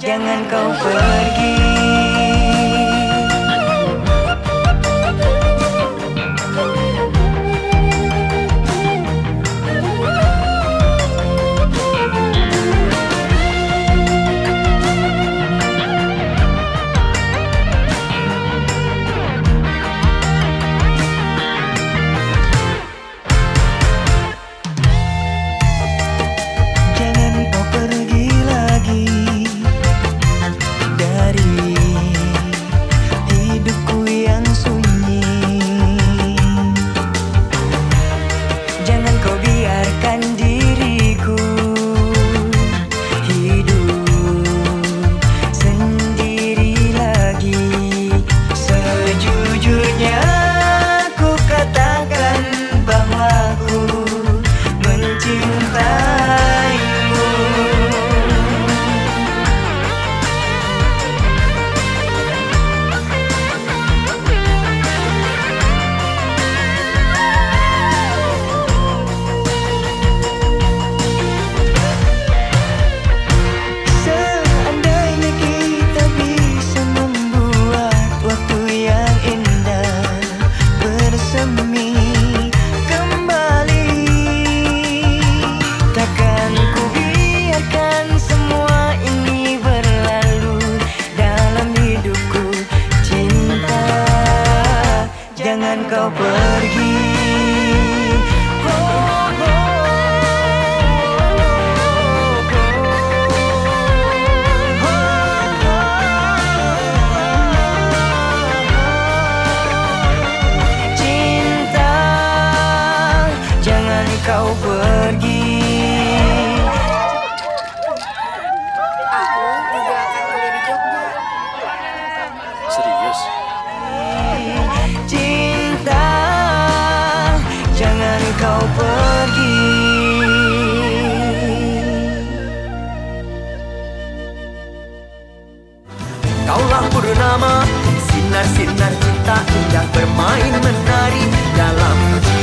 Jangan kau pergi. kau pergi Aku juga akan kuliah di Jogja Serius? Cinta Jangan kau pergi Kaulah purnama Sinar-sinar cinta indah bermain menari dalam jiwa